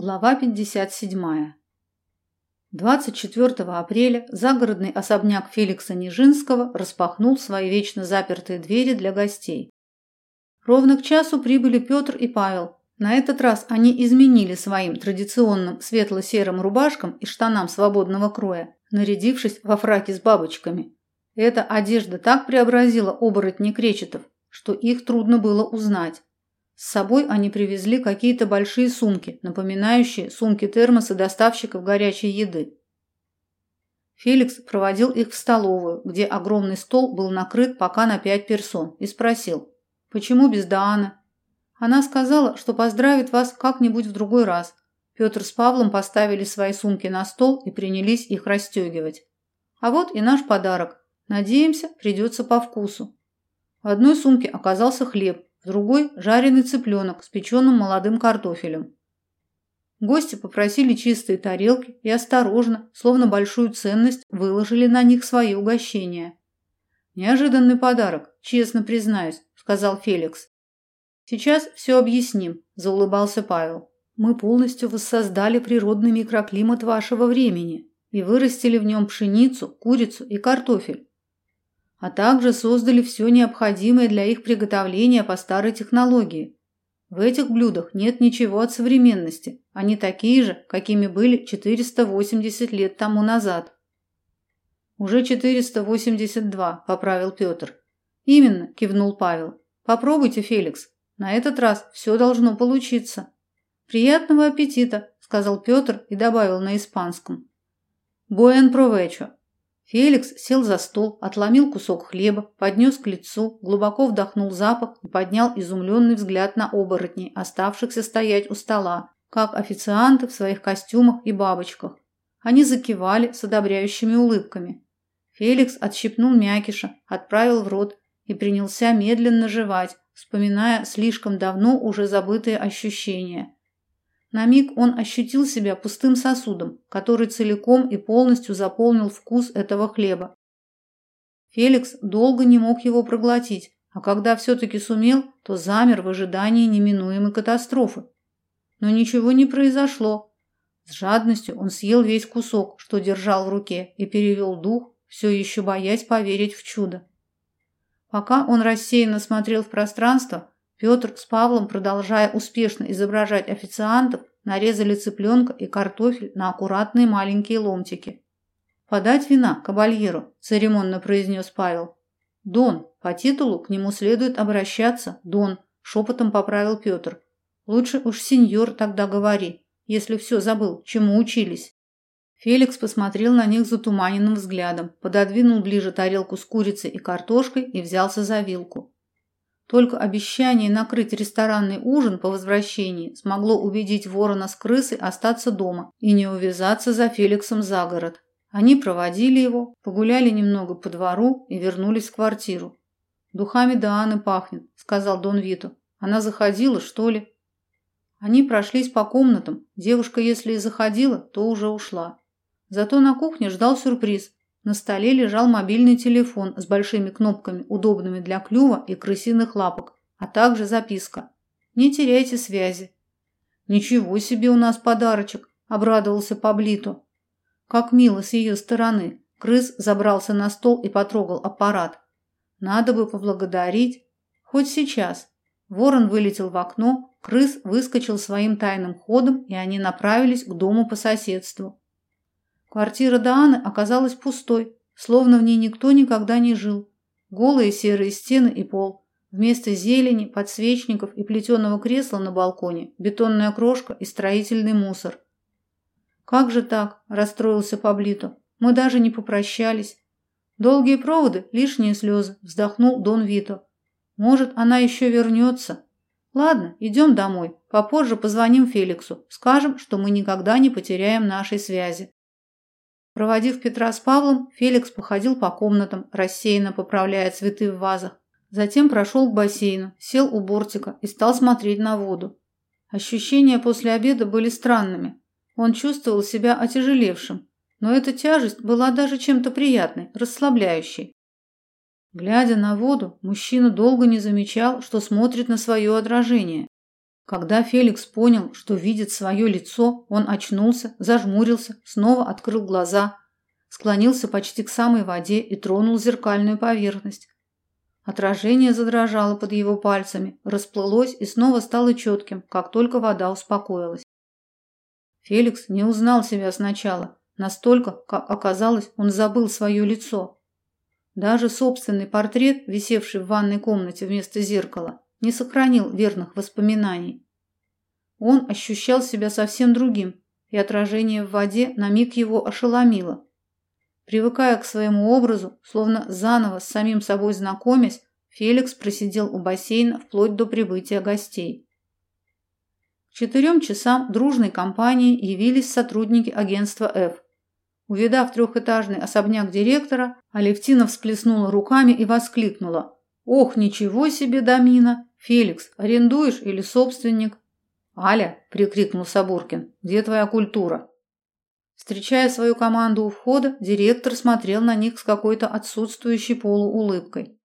Глава 57. 24 апреля загородный особняк Феликса Нижинского распахнул свои вечно запертые двери для гостей. Ровно к часу прибыли Петр и Павел. На этот раз они изменили своим традиционным светло-серым рубашкам и штанам свободного кроя, нарядившись во фраки с бабочками. Эта одежда так преобразила оборотней кречетов, что их трудно было узнать. С собой они привезли какие-то большие сумки, напоминающие сумки-термосы доставщиков горячей еды. Феликс проводил их в столовую, где огромный стол был накрыт пока на пять персон, и спросил, почему без Дааны? Она сказала, что поздравит вас как-нибудь в другой раз. Петр с Павлом поставили свои сумки на стол и принялись их расстегивать. А вот и наш подарок. Надеемся, придется по вкусу. В одной сумке оказался хлеб, в другой – жареный цыпленок с печеным молодым картофелем. Гости попросили чистые тарелки и осторожно, словно большую ценность, выложили на них свои угощения. «Неожиданный подарок, честно признаюсь», – сказал Феликс. «Сейчас все объясним», – заулыбался Павел. «Мы полностью воссоздали природный микроклимат вашего времени и вырастили в нем пшеницу, курицу и картофель а также создали все необходимое для их приготовления по старой технологии. В этих блюдах нет ничего от современности, они такие же, какими были 480 лет тому назад. Уже 482, поправил Петр. Именно, кивнул Павел. Попробуйте, Феликс. На этот раз все должно получиться. Приятного аппетита, сказал Петр и добавил на испанском. Буэн провечо. Феликс сел за стол, отломил кусок хлеба, поднес к лицу, глубоко вдохнул запах и поднял изумленный взгляд на оборотней, оставшихся стоять у стола, как официанты в своих костюмах и бабочках. Они закивали с одобряющими улыбками. Феликс отщипнул мякиша, отправил в рот и принялся медленно жевать, вспоминая слишком давно уже забытые ощущения – на миг он ощутил себя пустым сосудом, который целиком и полностью заполнил вкус этого хлеба. Феликс долго не мог его проглотить, а когда все-таки сумел, то замер в ожидании неминуемой катастрофы. Но ничего не произошло. С жадностью он съел весь кусок, что держал в руке, и перевел дух, все еще боясь поверить в чудо. Пока он рассеянно смотрел в пространство, Петр с Павлом, продолжая успешно изображать официантов, нарезали цыпленка и картофель на аккуратные маленькие ломтики. «Подать вина кабальеру», – церемонно произнес Павел. «Дон, по титулу к нему следует обращаться, Дон», – шепотом поправил Петр. «Лучше уж сеньор тогда говори, если все забыл, чему учились». Феликс посмотрел на них затуманенным взглядом, пододвинул ближе тарелку с курицей и картошкой и взялся за вилку. Только обещание накрыть ресторанный ужин по возвращении смогло убедить ворона с крысой остаться дома и не увязаться за Феликсом за город. Они проводили его, погуляли немного по двору и вернулись в квартиру. «Духами Дааны пахнет», — сказал Дон Вито. «Она заходила, что ли?» Они прошлись по комнатам. Девушка, если и заходила, то уже ушла. Зато на кухне ждал сюрприз. На столе лежал мобильный телефон с большими кнопками, удобными для клюва и крысиных лапок, а также записка. «Не теряйте связи». «Ничего себе у нас подарочек», – обрадовался Паблито. Как мило с ее стороны. Крыс забрался на стол и потрогал аппарат. Надо бы поблагодарить. Хоть сейчас. Ворон вылетел в окно, крыс выскочил своим тайным ходом, и они направились к дому по соседству. Квартира Дааны оказалась пустой, словно в ней никто никогда не жил. Голые серые стены и пол. Вместо зелени, подсвечников и плетеного кресла на балконе бетонная крошка и строительный мусор. «Как же так?» – расстроился Паблито. «Мы даже не попрощались». «Долгие проводы, лишние слезы», – вздохнул Дон Вито. «Может, она еще вернется?» «Ладно, идем домой. Попозже позвоним Феликсу. Скажем, что мы никогда не потеряем нашей связи». Проводив Петра с Павлом, Феликс походил по комнатам, рассеянно поправляя цветы в вазах. Затем прошел к бассейну, сел у бортика и стал смотреть на воду. Ощущения после обеда были странными. Он чувствовал себя отяжелевшим, но эта тяжесть была даже чем-то приятной, расслабляющей. Глядя на воду, мужчина долго не замечал, что смотрит на свое отражение. Когда Феликс понял, что видит свое лицо, он очнулся, зажмурился, снова открыл глаза, склонился почти к самой воде и тронул зеркальную поверхность. Отражение задрожало под его пальцами, расплылось и снова стало четким, как только вода успокоилась. Феликс не узнал себя сначала, настолько, как оказалось, он забыл свое лицо. Даже собственный портрет, висевший в ванной комнате вместо зеркала, не сохранил верных воспоминаний. Он ощущал себя совсем другим, и отражение в воде на миг его ошеломило. Привыкая к своему образу, словно заново с самим собой знакомясь, Феликс просидел у бассейна вплоть до прибытия гостей. К четырем часам дружной компанией явились сотрудники агентства F. Увидав трехэтажный особняк директора, Алевтина всплеснула руками и воскликнула. «Ох, ничего себе, Домина! Феликс, арендуешь или собственник?» «Аля!» – прикрикнул Сабуркин. «Где твоя культура?» Встречая свою команду у входа, директор смотрел на них с какой-то отсутствующей полуулыбкой.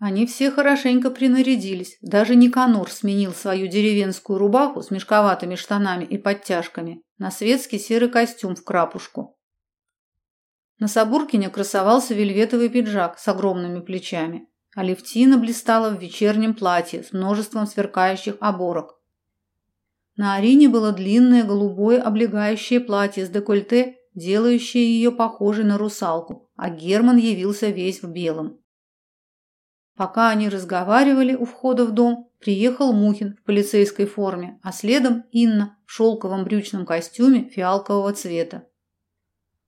Они все хорошенько принарядились. Даже Никанор сменил свою деревенскую рубаху с мешковатыми штанами и подтяжками на светский серый костюм в крапушку. На Сабуркине красовался вельветовый пиджак с огромными плечами, а Левтина блистала в вечернем платье с множеством сверкающих оборок. На Арине было длинное голубое облегающее платье с декольте, делающее ее похожей на русалку, а Герман явился весь в белом. Пока они разговаривали у входа в дом, приехал Мухин в полицейской форме, а следом Инна в шелковом брючном костюме фиалкового цвета.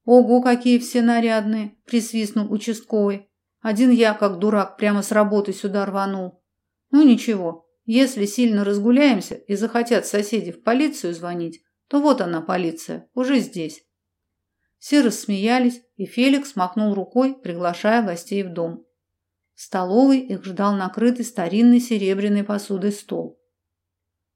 «Ого, какие все нарядные!» – присвистнул участковый. «Один я, как дурак, прямо с работы сюда рванул. Ну ничего, если сильно разгуляемся и захотят соседи в полицию звонить, то вот она, полиция, уже здесь. Все рассмеялись, и Феликс махнул рукой, приглашая гостей в дом. В столовой их ждал накрытый старинной серебряной посудой стол.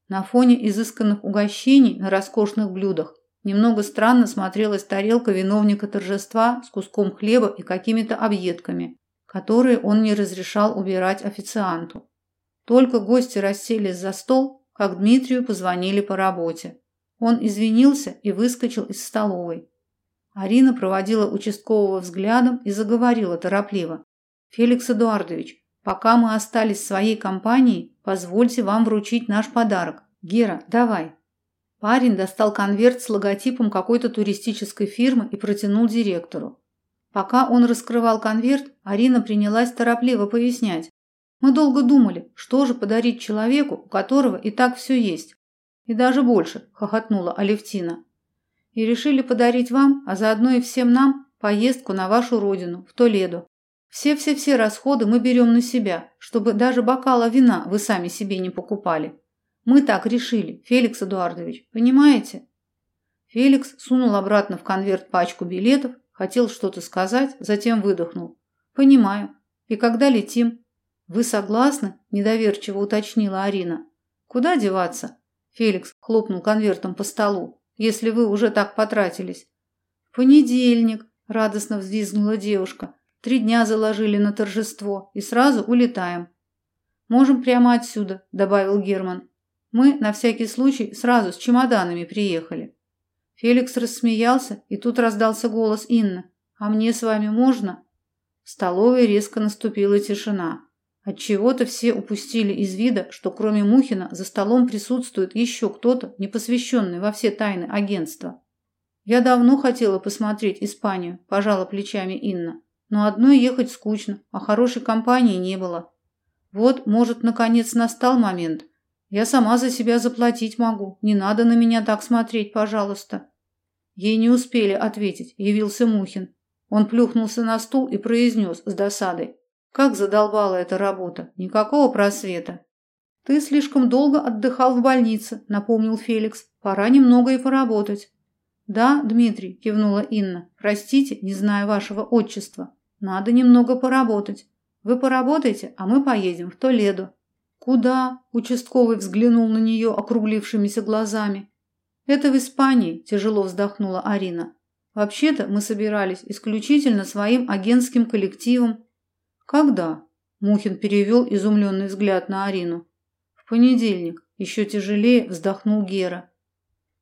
На фоне изысканных угощений на роскошных блюдах немного странно смотрелась тарелка виновника торжества с куском хлеба и какими-то объедками, которые он не разрешал убирать официанту. Только гости расселись за стол, как Дмитрию позвонили по работе. Он извинился и выскочил из столовой. Арина проводила участкового взглядом и заговорила торопливо. «Феликс Эдуардович, пока мы остались в своей компании, позвольте вам вручить наш подарок. Гера, давай». Парень достал конверт с логотипом какой-то туристической фирмы и протянул директору. Пока он раскрывал конверт, Арина принялась торопливо пояснять. Мы долго думали, что же подарить человеку, у которого и так все есть. И даже больше, хохотнула Алевтина. И решили подарить вам, а заодно и всем нам, поездку на вашу родину, в Толедо. Все-все-все расходы мы берем на себя, чтобы даже бокала вина вы сами себе не покупали. Мы так решили, Феликс Эдуардович, понимаете? Феликс сунул обратно в конверт пачку билетов, хотел что-то сказать, затем выдохнул. Понимаю. И когда летим? Вы согласны? недоверчиво уточнила Арина. Куда деваться? Феликс хлопнул конвертом по столу. Если вы уже так потратились. В понедельник, радостно взвизгнула девушка. Три дня заложили на торжество и сразу улетаем. Можем прямо отсюда, добавил Герман. Мы на всякий случай сразу с чемоданами приехали. Феликс рассмеялся, и тут раздался голос Инны. А мне с вами можно? В столовой резко наступила тишина. Отчего-то все упустили из вида, что кроме Мухина за столом присутствует еще кто-то, не посвященный во все тайны агентства. Я давно хотела посмотреть Испанию, пожала плечами Инна. Но одной ехать скучно, а хорошей компании не было. Вот, может, наконец настал момент. Я сама за себя заплатить могу. Не надо на меня так смотреть, пожалуйста. Ей не успели ответить, явился Мухин. Он плюхнулся на стул и произнес с досадой: как задолбала эта работа. Никакого просвета. Ты слишком долго отдыхал в больнице, напомнил Феликс. Пора немного и поработать. Да, Дмитрий, кивнула Инна. Простите, не знаю вашего отчества. Надо немного поработать. Вы поработаете, а мы поедем в Толедо. Куда? Участковый взглянул на нее округлившимися глазами. Это в Испании, тяжело вздохнула Арина. Вообще-то мы собирались исключительно своим агентским коллективом «Когда?» – Мухин перевел изумленный взгляд на Арину. «В понедельник. Еще тяжелее вздохнул Гера.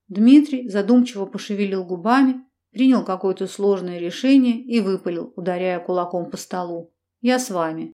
Дмитрий задумчиво пошевелил губами, принял какое-то сложное решение и выпалил, ударяя кулаком по столу. «Я с вами».